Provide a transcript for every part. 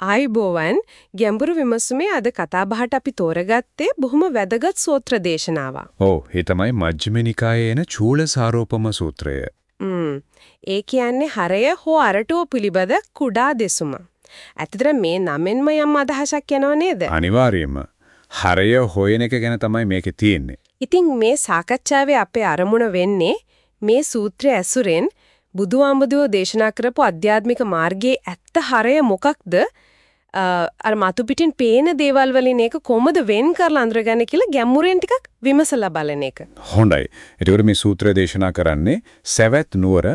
ආයිබෝවන් ගැඹුරු විමසුමේ අද කතාබහට අපි තෝරගත්තේ බොහොම වැදගත් සූත්‍ර දේශනාවක්. ඔව් ඒ තමයි මජ්ක්‍ධිම නිකායේ එන චූලසාරෝපම සූත්‍රය. ම්ම්. ඒ කියන්නේ හරය හෝ අරටුව පිළිබඳ කුඩා දෙසුම. ඇත්තටම මේ නමෙන්ම යම් අදහසක් යනව නේද? අනිවාර්යයෙන්ම හරය හොයන එක ගැන තමයි මේකේ තියෙන්නේ. ඉතින් මේ සාකච්ඡාවේ අපේ අරමුණ වෙන්නේ මේ සූත්‍රය ඇසුරෙන් බුදුආමදුව දේශනා කරපු අධ්‍යාත්මික මාර්ගයේ ඇත්ත හරය මොකක්ද අර මතු පිටින් පේන දේවල් වලින් ඒක කොහොමද වෙන් කරලා අඳුරගන්නේ කියලා ගැඹුරෙන් ටිකක් විමසලා බලන එක. හොඳයි. ඒකට මේ සූත්‍රය දේශනා කරන්නේ සවැත් නුවර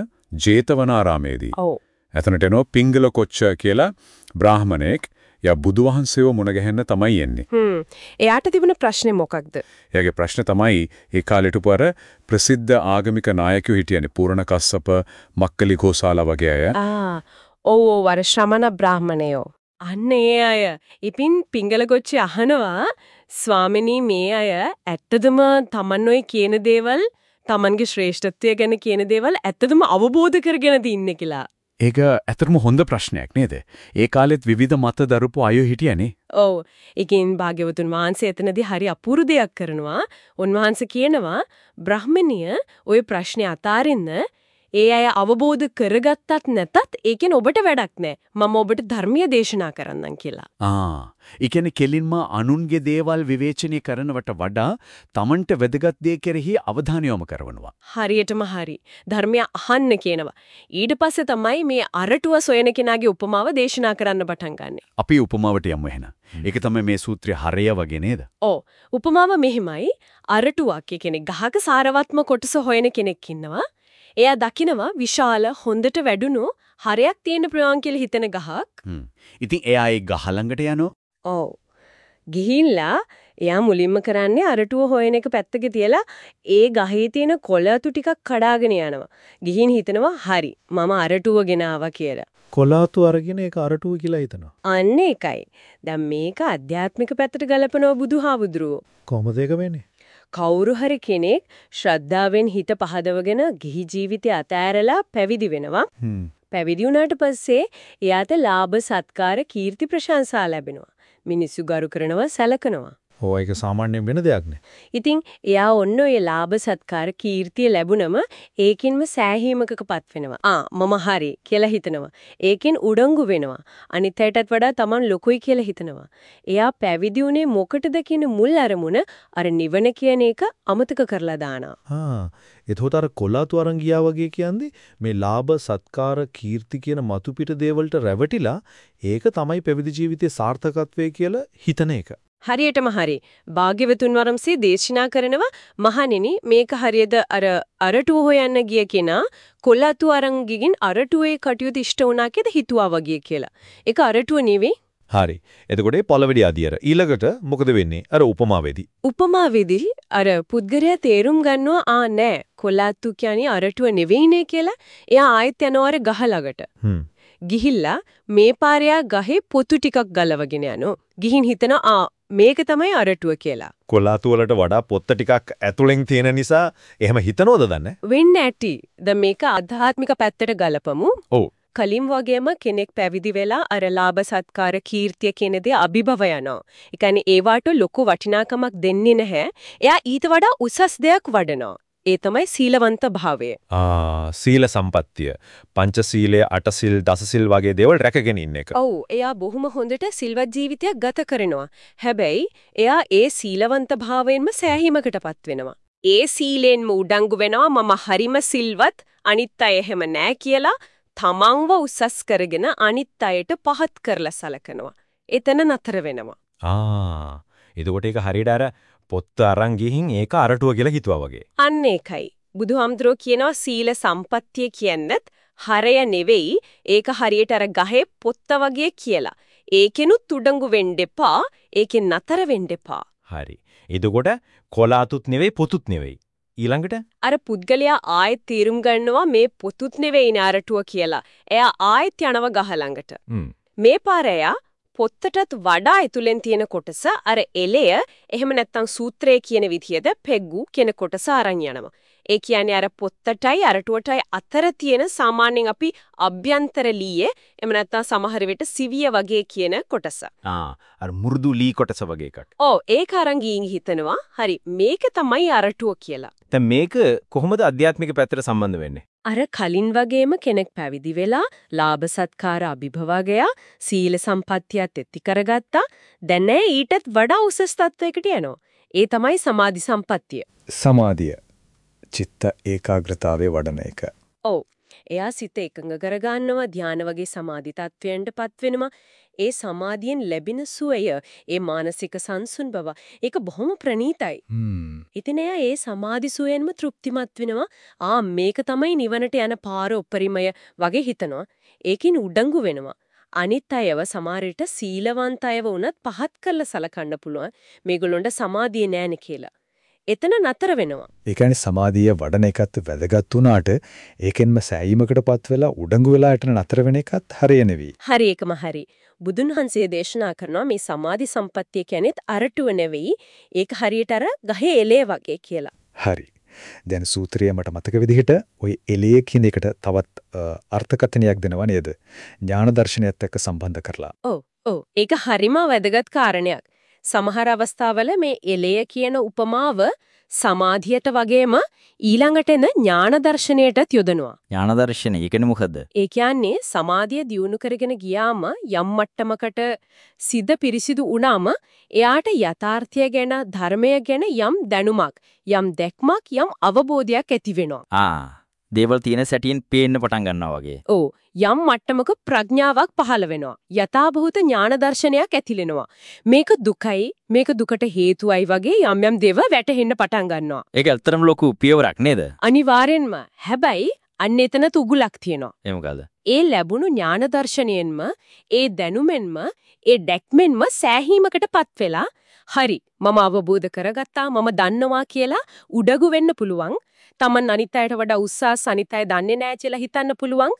ජේතවනාරාමේදී. ඔව්. එතනට එනවා පිංගල කොච්ච කියලා බ්‍රාහමණෙක් යා බුදුවහන්සේව මුණ ගැහෙන්න තමයි එන්නේ. හ්ම්. එයාට තිබුණ ප්‍රශ්නේ මොකක්ද? එයාගේ ප්‍රශ්න තමයි ඒ කාලෙට පෙර ප්‍රසිද්ධ ආගමික නායකයෝ හිටියනේ පූර්ණ කස්සප, මක්කලි ගෝසාලා වගේ අය. ආ ඔව් ඔව් අර ශ්‍රමණ බ්‍රාහමණයෝ. අන්න ඒ අය. ඉතින් පිංගල කොච්චි අහනවා ස්වාමිනී මේ අය ඇත්තදම Taman ඔය කියන දේවල් Tamanගේ ශ්‍රේෂ්ඨත්වය ගැන කියන දේවල් ඇත්තදම අවබෝධ කරගෙනද ඉන්නේ කියලා. ඒක ඇත්තටම හොඳ ප්‍රශ්නයක් නේද? ඒ කාලෙත් විවිධ මත දරපු අය හිටියනේ. ඔව්. ඒකින් භාග්‍යවතුන් වහන්සේ එතනදී හරි අපූර්ව දෙයක් කරනවා. උන්වහන්සේ කියනවා බ්‍රාහ්මණිය ওই ප්‍රශ්නේ අතාරින්න ඒ අය අවබෝධ කරගත්තත් නැතත් ඒකෙන් ඔබට වැඩක් නැහැ. මම ඔබට ධර්මීය දේශනා කරන්නම් කියලා. ආ, ඒ කියන්නේ කෙලින්ම අනුන්ගේ දේවල් විවේචනය කරනවට වඩා Tamanට වැදගත් දේ කෙරෙහි අවධානය යොමු කරනවා. හරියටම හරි. ධර්මය අහන්න කියනවා. ඊට පස්සේ තමයි මේ අරටුව සොයන කෙනාගේ උපමාව දේශනා කරන්න පටන් ගන්නෙ. අපි උපමාවට යමු එහෙනම්. ඒක තමයි මේ සූත්‍රය හරය වගේ නේද? ඔව්. උපමාව මෙහිමයි. අරටුවක් කියන්නේ ගහක සාරවත්ම කොටස හොයන කෙනෙක් ඉන්නවා. එයා දකිනවා විශාල හොඳට වැඩුණු හරයක් තියෙන ප්‍රයෝග කියලා හිතන ගහක්. හ්ම්. ඉතින් එයා ඒ ගහ ළඟට යනවා. ඔව්. ගිහිල්ලා එයා මුලින්ම කරන්නේ අරටුව හොයන එක පැත්තක තියලා ඒ ගහේ තියෙන කොළ අතු ටිකක් කඩාගෙන යනවා. ගිහින් හිතනවා හරි මම අරටුව ගෙනාවා කියලා. කොලාතු අරගෙන ඒක අරටුව කියලා හිතනවා. අන්න ඒකයි. දැන් මේක අධ්‍යාත්මික පැත්තට ගලපනවා බුදුහාමුදුරුවෝ. කොහොමද ඒක වෙන්නේ? කවුරු හරි කෙනෙක් ශ්‍රද්ධාවෙන් හිත පහදවගෙන ගිහි ජීවිතය අතෑරලා පැවිදි වෙනවා. පැවිදි වුණාට පස්සේ එයාට ලාභ සත්කාර කීර්ති ප්‍රශංසා ලැබෙනවා. මිනිස්සු ගරු කරනවා සැලකනවා. ඕ ඒක සාමාන්‍යයෙන් වෙන දෙයක් නේ. ඉතින් එයා ඔන්න ඔය ලාභ සත්කාර කීර්තිය ලැබුණම ඒකින්ම සෑහීමකකපත් වෙනවා. ආ මම හරි කියලා හිතනවා. ඒකෙන් උඩඟු වෙනවා. අනිත් අයටත් වඩා Taman ලොකුයි කියලා හිතනවා. එයා පැවිදි උනේ මොකටද කියන මුල් අරමුණ අර නිවන කියන එක අමතක කරලා දානවා. හා එතකොට අර කොලාතු අරන් ගියා වගේ කියන්නේ මේ ලාභ සත්කාර කීර්ති කියන මතු පිට දේවල්ට රැවටිලා ඒක තමයි පැවිදි ජීවිතයේ සාර්ථකත්වය කියලා හිතන එක. හරියටම හරි. භාග්‍යවතුන් වරම්සේ දේශනා කරනවා මහණෙනි මේක හරියද අර අරටුව හොයන්න ගිය කෙනා කොල්ලතු අරන් ගිගින් අරටුවේ කටයුතු ඉෂ්ට වුණා කියලා හිතුවා වගේ කියලා. ඒක අරටුව නෙවෙයි. හරි. එතකොට පළවෙනි අදියර ඊළඟට මොකද වෙන්නේ? අර උපමාවේදී. උපමාවේදී අර පුද්ගලයා තේරුම් ගන්නවා ආ නෑ කොල්ලතු කියන්නේ අරටුව නෙවෙයිනේ කියලා. එයා ආයෙත් යනවා අර ගහ ළඟට. හ්ම්. ගිහිල්ලා මේ පාරයා ගහේ පොතු ටිකක් ගලවගෙන යනවා. ගිහින් හිතනවා ආ මේක තමයි අරටුව කියලා. කොලාතු වලට වඩා පොත්ත ටිකක් ඇතුලෙන් තියෙන නිසා එහෙම හිතනවද දන්නේ? වෙන්න ඇති. දැන් මේක ආධ්‍යාත්මික පැත්තට ගලපමු. ඔව්. කලින් වගේම කෙනෙක් පැවිදි වෙලා අර ලාභ සත්කාර කීර්තිය කියන දේ අභිභව යනවා. ඒ කියන්නේ ඒවට ලොකු වටිනාකමක් දෙන්නේ නැහැ. එයා ඊට වඩා උසස් දෙයක් වඩනවා. ඒ තමයි සීලවන්ත භාවය. ආ සීල සම්පත්තිය. පංචශීලයේ අටසිල් දසසිල් වගේ දේවල් රැකගෙන ඉන්න එක. ඔව් එයා බොහොම හොඳට සිල්වත් ජීවිතයක් ගත කරනවා. හැබැයි එයා ඒ සීලවන්ත භාවයෙන්ම සෑහීමකටපත් වෙනවා. ඒ සීලෙන්ම උඩංගු වෙනවා මම හරිම සිල්වත් අනිත් අය එහෙම නෑ කියලා තමන්ව උසස් කරගෙන අනිත් අයට පහත් කරලා සලකනවා. එතන නතර වෙනවා. ආ එතකොට ඒක හරියට අර පොත්ත අරන් ගිහින් ඒක අරටුව කියලා හිතුවා වගේ. අන්න ඒකයි. බුදුහාමුදුරුවෝ කියනවා සීල සම්පත්තිය කියන්නත් හරය නෙවෙයි ඒක හරියට අර ගහේ පොත්ත වගේ කියලා. ඒකෙනුත් උඩඟු වෙන්න එපා. ඒකෙන් නතර වෙන්න එපා. හරි. එතකොට කොලාතුත් නෙවෙයි පොතුත් නෙවෙයි. ඊළඟට අර පුද්ගලයා ආයෙත් තීරුම් ගන්නවා මේ පොතුත් නෙවෙයි නාරටුව කියලා. එයා ආයෙත් යනවා ගහ ළඟට. මේ පාර එයා පොත්තටත් වඩා ඇතුලෙන් තියෙන කොටස අර එලය එහෙම නැත්නම් සූත්‍රය කියන විදිහද පෙග්ගු කියන කොටස අරන් යනවා. ඒ කියන්නේ අර පොත්තටයි අරටුවටයි අතර තියෙන සාමාන්‍යයෙන් අපි අභ්‍යන්තර ලීයේ එහෙම නැත්නම් සමහර විට සිවිය වගේ කියන කොටස. ආ අර මුරුදු ලී කොටස වගේ එකක්. ඔව් ඒක අරන් ගිහින් හිතනවා හරි මේක තමයි අරටුව කියලා. දැන් මේක කොහොමද අධ්‍යාත්මික පැත්තට සම්බන්ධ වෙන්නේ? අර කලින් වගේම කෙනෙක් පැවිදි වෙලා ලාභ සත්කාර අභිභවගය සීල සම්පත්තියත් එත්ති කරගත්තා. දැන් ඊටත් වඩා උසස් තත්වයකට යනවා. ඒ තමයි සමාධි සම්පත්තිය. සමාධිය චිත්ත ඒකාග්‍රතාවේ වඩන එක. ඔව්. එයා සිත එකඟ කරගන්නවා ධාන වගේ සමාධි තත්වයන්ටපත් වෙනවා. ඒ සමාධියෙන් ලැබෙන සුවය, ඒ මානසික සංසුන් බව, ඒක බොහොම ප්‍රණීතයි. හ්ම්. ඉතින් එයා ඒ සමාධි සුවයෙන්ම තෘප්තිමත් වෙනවා. ආ මේක තමයි නිවනට යන පාර උපරිමය වගේ හිතනවා. ඒකින් උඩඟු වෙනවා. අනිත් අයව සමහරට සීලවන්ත අයව වුණත් පහත් කරලා සලකන්න පුළුවන්. මේගොල්ලොන්ට සමාධිය නෑනේ කියලා. එතන නතර වෙනවා. ඒ කියන්නේ සමාධිය වඩන එකත් වැදගත් වුණාට ඒකෙන්ම සෑයීමකටපත් වෙලා උඩඟු වෙලා යටන නතර වෙන එකත් හරිය නෙවෙයි. හරි එකම හරි. බුදුන් වහන්සේ දේශනා කරනවා මේ සමාධි සම්පත්තිය කියන්නේත් අරටුව නෙවෙයි. ඒක හරියට අර ගහේ එලේ වගේ කියලා. හරි. දැන් සූත්‍රය මට මතක විදිහට ওই එළිය කියන එකට තවත් අර්ථකථනයක් දෙනවා නේද? ඥාන දර්ශනයත් එක්ක සම්බන්ධ කරලා. ඔව් ඔව් ඒක හරිම වැදගත් කාරණයක්. සමහර අවස්ථාවල මේ එලය කියන උපමාව සමාධියට වගේම ඊළඟට එන ඥාන දර්ශනයටත් යොදනවා. ඥාන දර්ශනය. කියන්නේ මොකද්ද? ඒ කියන්නේ සමාධිය දියුණු කරගෙන ගියාම යම් මට්ටමකට සිද පිරිසිදු වුණාම එයාට යථාර්ථය ගැන ධර්මය ගැන යම් දැනුමක් යම් දැක්මක් යම් අවබෝධයක් ඇති වෙනවා. ආ දේවල් තියෙන සැටියෙන් පේන්න පටන් ගන්නවා වගේ. ඔව් යම් මට්ටමක ප්‍රඥාවක් පහළ වෙනවා. යථාභූත ඥාන දර්ශනයක් ඇතිලෙනවා. මේක දුකයි මේක දුකට හේතුවයි වගේ යම් යම් දේවල් වැටහෙන්න පටන් ගන්නවා. ඒක ඇත්තටම ලොකු පියවරක් නේද? අනිවාර්යෙන්ම හැබැයි අන්න එතන තුගුලක් තියෙනවා. ඒ මොකද? ඒ ලැබුණු ඥාන දර්ශනයෙන්ම ඒ දැනුමෙන්ම ඒ දැක්මෙන්ම සෑහීමකටපත් වෙලා හරි මම අවබෝධ කරගත්තා මම දන්නවා කියලා උඩගු වෙන්න පුළුවන් Taman අනිත් අයට වඩා උස්සස් අනිත් අය දන්නේ නැහැ කියලා හිතන්න පුළුවන්.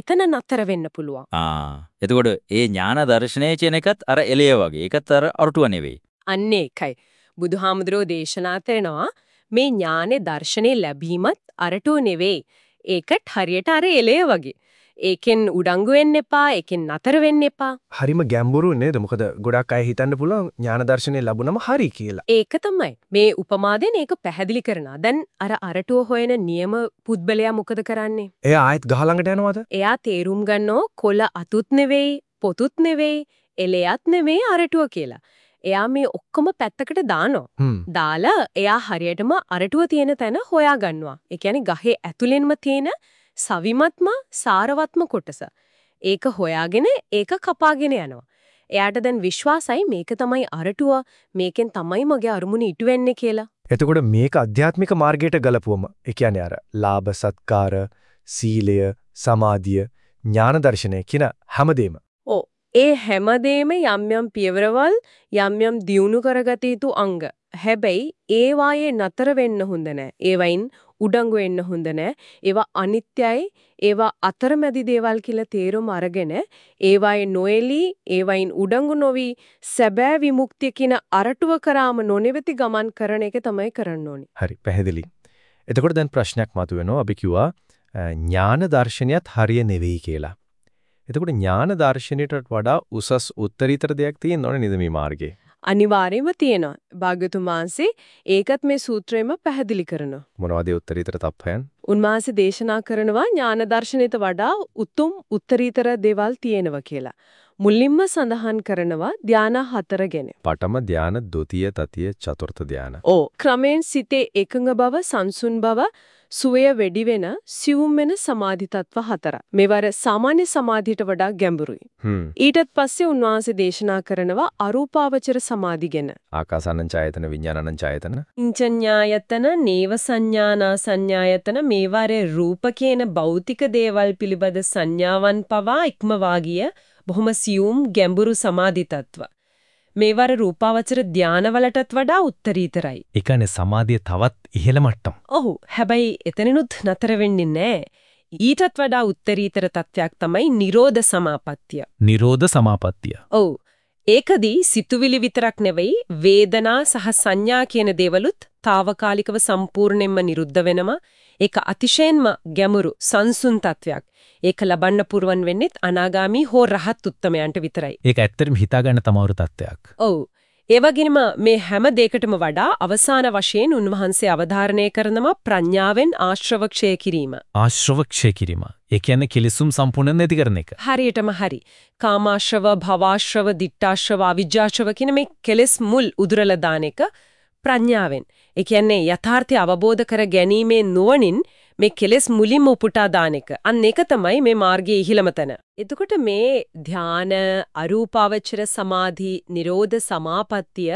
එතන නතර වෙන්න පුළුවන්. ආ. එතකොට ඒ ඥාන දර්ශනය කියන එකත් අර එළිය වගේ. ඒකත් අර අරටුව නෙවෙයි. අන්න ඒකයි. බුදුහාමුදුරෝ දේශනා කරනවා මේ ඥානේ දර්ශනේ ලැබීමත් අරටෝ නෙවෙයි. ඒකත් හරියට අර එලේ වගේ ඒකෙන් උඩඟු වෙන්න එපා ඒකෙන් නතර වෙන්න එපා හරිම ගැඹුරු නේද? මොකද ගොඩක් අය හිතන්න පුළුවන් ඥාන දර්ශනය ලැබුණම හරි කියලා. ඒක තමයි මේ උපමාදෙන් ඒක පැහැදිලි කරනවා දැන් අර අරටුව හොයන නියම පුද්බලයා මොකද කරන්නේ එයා ආයෙත් ගහ ළඟට යනවද? එයා තේරුම් ගන්නෝ කොළ අතුත් නෙවෙයි පොතුත් නෙවෙයි එලෙයත් නෙවෙයි අරටුව කියලා එයා මේ ඔක්කොම පැත්තකට දානවා. දාලා එයා හරියටම අරටුව තියෙන තැන හොයා ගන්නවා. ඒ කියන්නේ ගහේ ඇතුළෙන්ම තියෙන සවිමත්ම සාරවත්ම කොටස. ඒක හොයාගෙන ඒක කපාගෙන යනවා. එයාට දැන් විශ්වාසයි මේක තමයි අරටුව මේකෙන් තමයි මගේ අරමුණ ඉටු වෙන්නේ කියලා. එතකොට මේක අධ්‍යාත්මික මාර්ගයට ගලපුවම ඒ කියන්නේ අර ලාභ සත්කාර, සීලය, සමාධිය, ඥාන දර්ශනය කියන හැමදේම. ඔව්. ඒ හැමදේම යම් යම් පියවරවල් යම් යම් දියුණු කරගත යුතු අංග. හැබැයි ඒ වායේ නතර වෙන්න හොඳ නැහැ. ඒවයින් උඩඟු වෙන්න හොඳ නැහැ. ඒවා අනිත්‍යයි. ඒවා අතරමැදි දේවල් කියලා තේරුම අරගෙන ඒවායේ නොඑලි ඒවයින් උඩඟු නොවි සැබෑ විමුක්තිය කියන අරටුව කරාම නොනෙවති ගමන් කරන එක තමයි කරන්න ඕනේ. හරි පැහැදිලි. එතකොට දැන් ප්‍රශ්නයක් මතුවෙනවා. අපි කිව්වා අ, ඥාන දර්ශනයත් හරිය නෙවෙයි කියලා. එතකොට ඥාන දර්ශනයටත් වඩා උසස් උත්තරීතර දෙයක් තියෙන්න ඕනේ නේද මේ මාර්ගේ? අනිවාර්යයෙන්ම තියෙනවා. භාග්‍යතුන් වහන්සේ ඒකත් මේ සූත්‍රයෙන්ම පැහැදිලි කරනවා. මොනවද උත්තරීතර තත්ත්වයන්? උන්වහන්සේ දේශනා කරනවා ඥාන දර්ශනයට වඩා උතුම් උත්තරීතර දේවල් තියෙනවා කියලා. මුලින්ම සඳහන් කරනවා ධාන හතර ගැන. පඨම ධාන, ဒုတိ ය, තතිය, චතුර්ථ ධාන. ඕ ක්‍රමෙන් සිතේ එකඟ බව සංසුන් බව සුවය වැඩි වෙන සියුම් වෙන සමාධි තත්ව හතර. මේවර සාමාන්‍ය සමාධියට වඩා ගැඹුරුයි. ඊටත් පස්සේ උන්වහන්සේ දේශනා කරනවා අරූපාවචර සමාධි ගැන. ආකාසානං ඡායතන විඥානං ඡායතන. ඉන්චඤ්ඤායතන නේව සංඥානා සංඥායතන මේවාරේ රූප කියන භෞතික දේවල් පිළිබඳ සංඥාවන් පවා ඉක්මවා ගිය බොහොම සියුම් ගැඹුරු සමාධි තත්ත්ව. මේවර රූපාවචර ධානවලටත් වඩා උත්තරීතරයි. ඒ කියන්නේ සමාධිය තවත් ඉහළ මට්ටම්. ඔහු හැබැයි එතනිනුත් නතර වෙන්නේ නැහැ. ඊටත් වඩා උත්තරීතර තත්වයක් තමයි Nirodha Samapattiya. නිරෝධ සමාපත්තිය. ඔව්. ඒකදී සිතුවිලි විතරක් නෙවෙයි වේදනා සහ සංඥා කියන දේවලුත් తాවකාලිකව සම්පූර්ණයෙන්ම නිරුද්ධ වෙනවා. ඒක අතිශයින්ම ගැඹුරු සංසුන් තත්වයක්. ඒක ලබන්න පුරවන් වෙන්නෙත් අනාගාමී හෝ රහත් උත්තමයන්ට විතරයි. ඒක ඇත්තටම හිතාගන්න තමාරු තත්ත්වයක්. ඔව්. ඒ වගේම මේ හැම දෙයකටම වඩා අවසාන වශයෙන් උන්වහන්සේ අවධාරණය කරනවා ප්‍රඥාවෙන් ආශ්‍රවක්ෂය කිරීම. ආශ්‍රවක්ෂය කිරීම. ඒ කියන්නේ කිලිසුම් සම්පූර්ණ නැති කරන එක. හරියටම හරි. කාමාශ්‍රව, භවආශ්‍රව, දිට්ඨාශ්‍රව, අවිජ්ජාශ්‍රව කියන මේ කෙලෙස් මුල් උදුරලා දාන එක ප්‍රඥාවෙන්. ඒ කියන්නේ යථාර්ථය අවබෝධ කර ගැනීමේ නුවණින් මේ කෙලෙස් මුලින්ම උපුටා දාන එක. අන්න ඒක තමයි මේ මාර්ගයේ ඉහිළම තැන. එතකොට මේ ධාන, අරූපාවචර සමාධි, නිරෝධ සමාපත්තිය,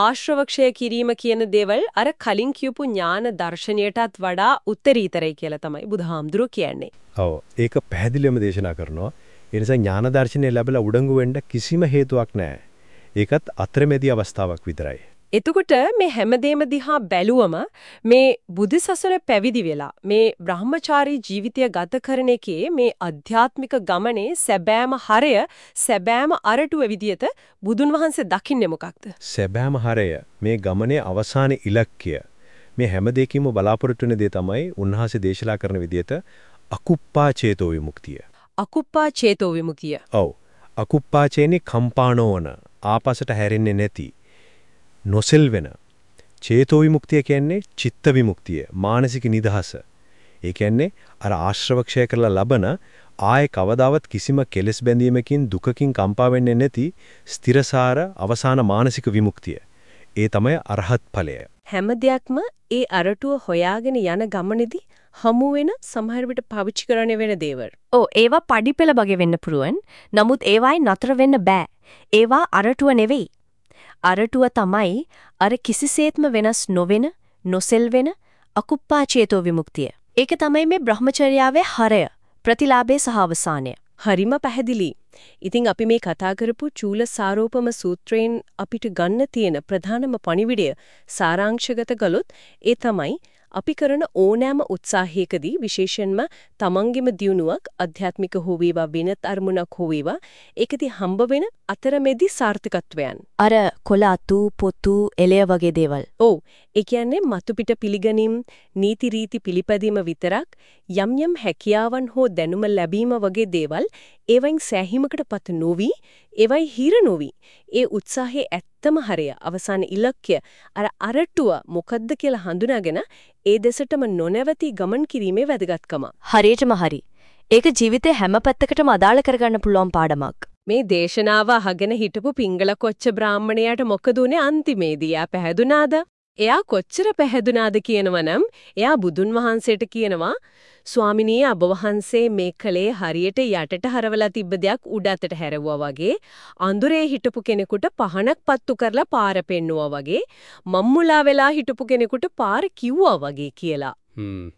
ආශ්‍රවක්ෂය කිරීම කියන දේවල් අර කලින් කියපු ඥාන දර්ශනයටත් වඩා උත්තරීතරයි කියලා තමයි බුදුහාමුදුරුවෝ කියන්නේ. ඔව් ඒක පැහැදිලිවම දේශනා කරනවා. ඒ නිසා ඥාන දර්ශනය ලැබලා උඩඟු වෙන්න කිසිම හේතුවක් නැහැ. ඒකත් අතරමැදි අවස්ථාවක් විතරයි. එතකොට මේ හැමදේම දිහා බැලුවම මේ බුදුසසුන පැවිදි වෙලා මේ බ්‍රහ්මචාරී ජීවිතය ගත කරන එකේ මේ අධ්‍යාත්මික ගමනේ සැබෑම හරය සැබෑම අරටුව විදියට බුදුන් වහන්සේ දකින්නේ මොකක්ද? සැබෑම හරය මේ ගමනේ අවසාන ඉලක්කය මේ හැම දෙයකින්ම බලාපොරොත්තු වෙන දේ තමයි උන්වහන්සේ දේශනා කරන විදියට අකුප්පා චේතෝ විමුක්තිය. අකුප්පා චේතෝ විමුක්තිය. ඔව්. අකුප්පා චේනේ කම්පාණෝන ආපසට හැරෙන්නේ නැති නොසෙල්වෙන චේතෝ විමුක්තිය කියන්නේ චිත්ත විමුක්තිය මානසික නිදහස. ඒ කියන්නේ අර ආශ්‍රවක්ෂය කරලා ලබන ආයේ කවදාවත් කිසිම කෙලෙස් බැඳීමකින් දුකකින් කම්පා වෙන්නේ නැති ස්ථිරසාර අවසාන මානසික විමුක්තිය. ඒ තමයි අරහත් ඵලය. හැම දෙයක්ම ඒ අරටුව හොයාගෙන යන ගමනේදී හමු වෙන සමහර විට පාවිච්චි කරන්න වෙන දේවල්. ඔව් ඒවා පඩිපෙළ බගේ වෙන්න පුළුවන්. නමුත් ඒවායි නතර වෙන්න බෑ. ඒවා අරටුව නෙවෙයි. අරටුව තමයි අර කිසිසේත්ම වෙනස් නොවෙන, නොසෙල්වෙන අකුප්පා චේතෝ විමුක්තිය. ඒක තමයි මේ බ්‍රහ්මචර්යාවේ හරය, ප්‍රතිලාභේ සහ අවසානය. හරිම පැහැදිලි. ඉතින් අපි මේ කතා කරපු චූල සාරෝපම සූත්‍රයෙන් අපිට ගන්න තියෙන ප්‍රධානම පණිවිඩය සාරාංශගත ගලොත් ඒ තමයි අපි කරන ඕනෑම උත්සාහයකදී විශේෂයෙන්ම තමන්ගෙම දියුණුවක් අධ්‍යාත්මික හෝ වේවා වෙනත් අරමුණක් හෝ වේවා ඒකදී හම්බ වෙන අතරමැදි සාර්ථකත්වයන් අර කොළ අතු පොතු එළය වගේ දේවල්. ඔව් ඒ කියන්නේ මතු පිට පිළිගැනීම් නීති රීති පිළිපැදීම විතරක් යම් යම් හැකියාවන් හෝ දැනුම ලැබීම වගේ දේවල් ඒවයින් සෑහීමකටපත් නොවි ඒවයි හිර නොවි ඒ උත්සාහයේ ඇත්තම හරය අවසාන ඉලක්කය අර අරටුව මොකද්ද කියලා හඳුනාගෙන ඒ දෙසටම නොනැවතී ගමන් කිරීමේ වැදගත්කම හරියටම හරි. ඒක ජීවිතේ හැම පැත්තකටම අදාළ කරගන්න පුළුවන් පාඩමක්. මේ දේශනාව අහගෙන හිටපු පිංගල කොච්ච බ්‍රාහ්මණයාට මොකද උනේ අන්තිමේදී? යා පැහැදුනාද? එයා කොච්චර පැහැදුනාද කියනවනම් එයා බුදුන් වහන්සේට කියනවා ස්වාමිනී අබ වහන්සේ මේ කලේ හරියට යටට හරවලා තිබ්බ දෙයක් උඩ අතට හැරවුවා වගේ අඳුරේ හිටපු කෙනෙකුට පහනක් පත්තු කරලා පාර පෙන්නුවා වගේ මම්මුලා වෙලා හිටපු කෙනෙකුට පාර කිව්වා වගේ කියලා. හ්ම්.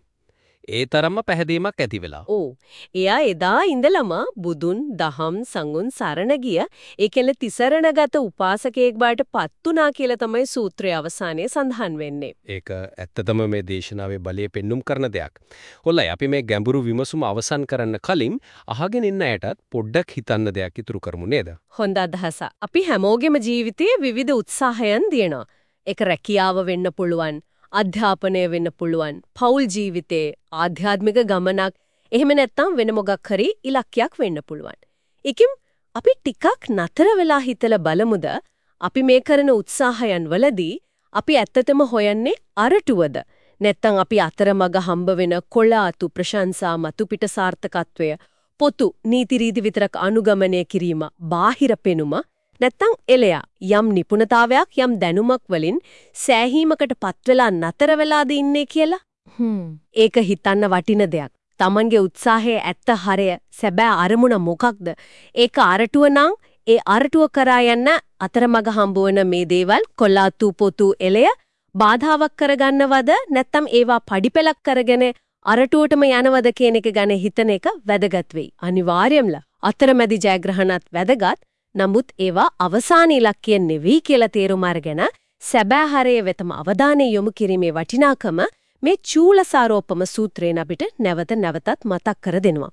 ඒ තරම්ම පැහැදීමක් ඇති වෙලා. ඕ එයා එදා ඉඳලම බුදුන් දහම් සංගුන් සරණ ගිය ඒකෙල තිසරණගත උපාසකයෙක් බවට පත්ුණා කියලා තමයි සූත්‍රයේ අවසානයේ සඳහන් වෙන්නේ. ඒක ඇත්තටම මේ දේශනාවේ බලය පෙන්눔 කරන දෙයක්. හොල්ලයි අපි මේ ගැඹුරු විමසුම අවසන් කරන්න කලින් අහගෙන ඉන්න අයටත් පොඩ්ඩක් හිතන්න දෙයක් ඉතුරු කරමු නේද? හොඳ අදහස. අපි හැමෝගෙම ජීවිතයේ විවිධ උත්සාහයන් දිනනවා. ඒක රැකියාව වෙන්න පුළුවන්. අධ්‍යාපනය වෙන්න පුළුවන්. පෞල් ජීවිතේ ආධ්‍යාත්මික ගමනක් එහෙම නැත්නම් වෙන මොකක් හරි ඉලක්කයක් වෙන්න පුළුවන්. ඒකෙන් අපි ටිකක් නතර වෙලා හිතලා බලමුද අපි මේ කරන උත්සාහයන් වලදී අපි ඇත්තටම හොයන්නේ අරටුවද නැත්නම් අපි අතරමඟ හම්බ වෙන කොළ අතු ප්‍රශංසා මතු පිට සාර්ථකත්වය පොතු නීති රීති විතරක් අනුගමනය කිරීම බාහිර පෙනුම නැත්තම් එලයා යම් නිපුණතාවයක් යම් දැනුමක් වලින් සෑහීමකට පත් වෙලා නතර වෙලාද ඉන්නේ කියලා. ඒක හිතන්න වටින දෙයක්. Tamange උත්සාහයේ ඇත්ත හරය සැබෑ අරමුණ මොකක්ද? ඒක අරටුව නම් ඒ අරටුව කරා යන්න අතරමඟ හම්බවන මේ දේවල් කොල්ලාතු පොතු එලය බාධාවක් කරගන්නවද නැත්නම් ඒවා පඩිපෙලක් කරගෙන අරටුවටම යනවද කියන එක ගැන හිතන එක වැදගත් වෙයි. අනිවාර්යයෙන්ම අතරමැදි ජයග්‍රහණත් වැදගත්. නමුත් ඒවා අවසාන ඉලක්කය නෙවෙයි කියලා තේරුම් අරගෙන සැබෑ හරය වෙතම අවධානය යොමු කිරීමේ වටිනාකම මේ චූලසාරෝපම සූත්‍රයෙන් අපිට නැවත නැවතත් මතක් කර දෙනවා.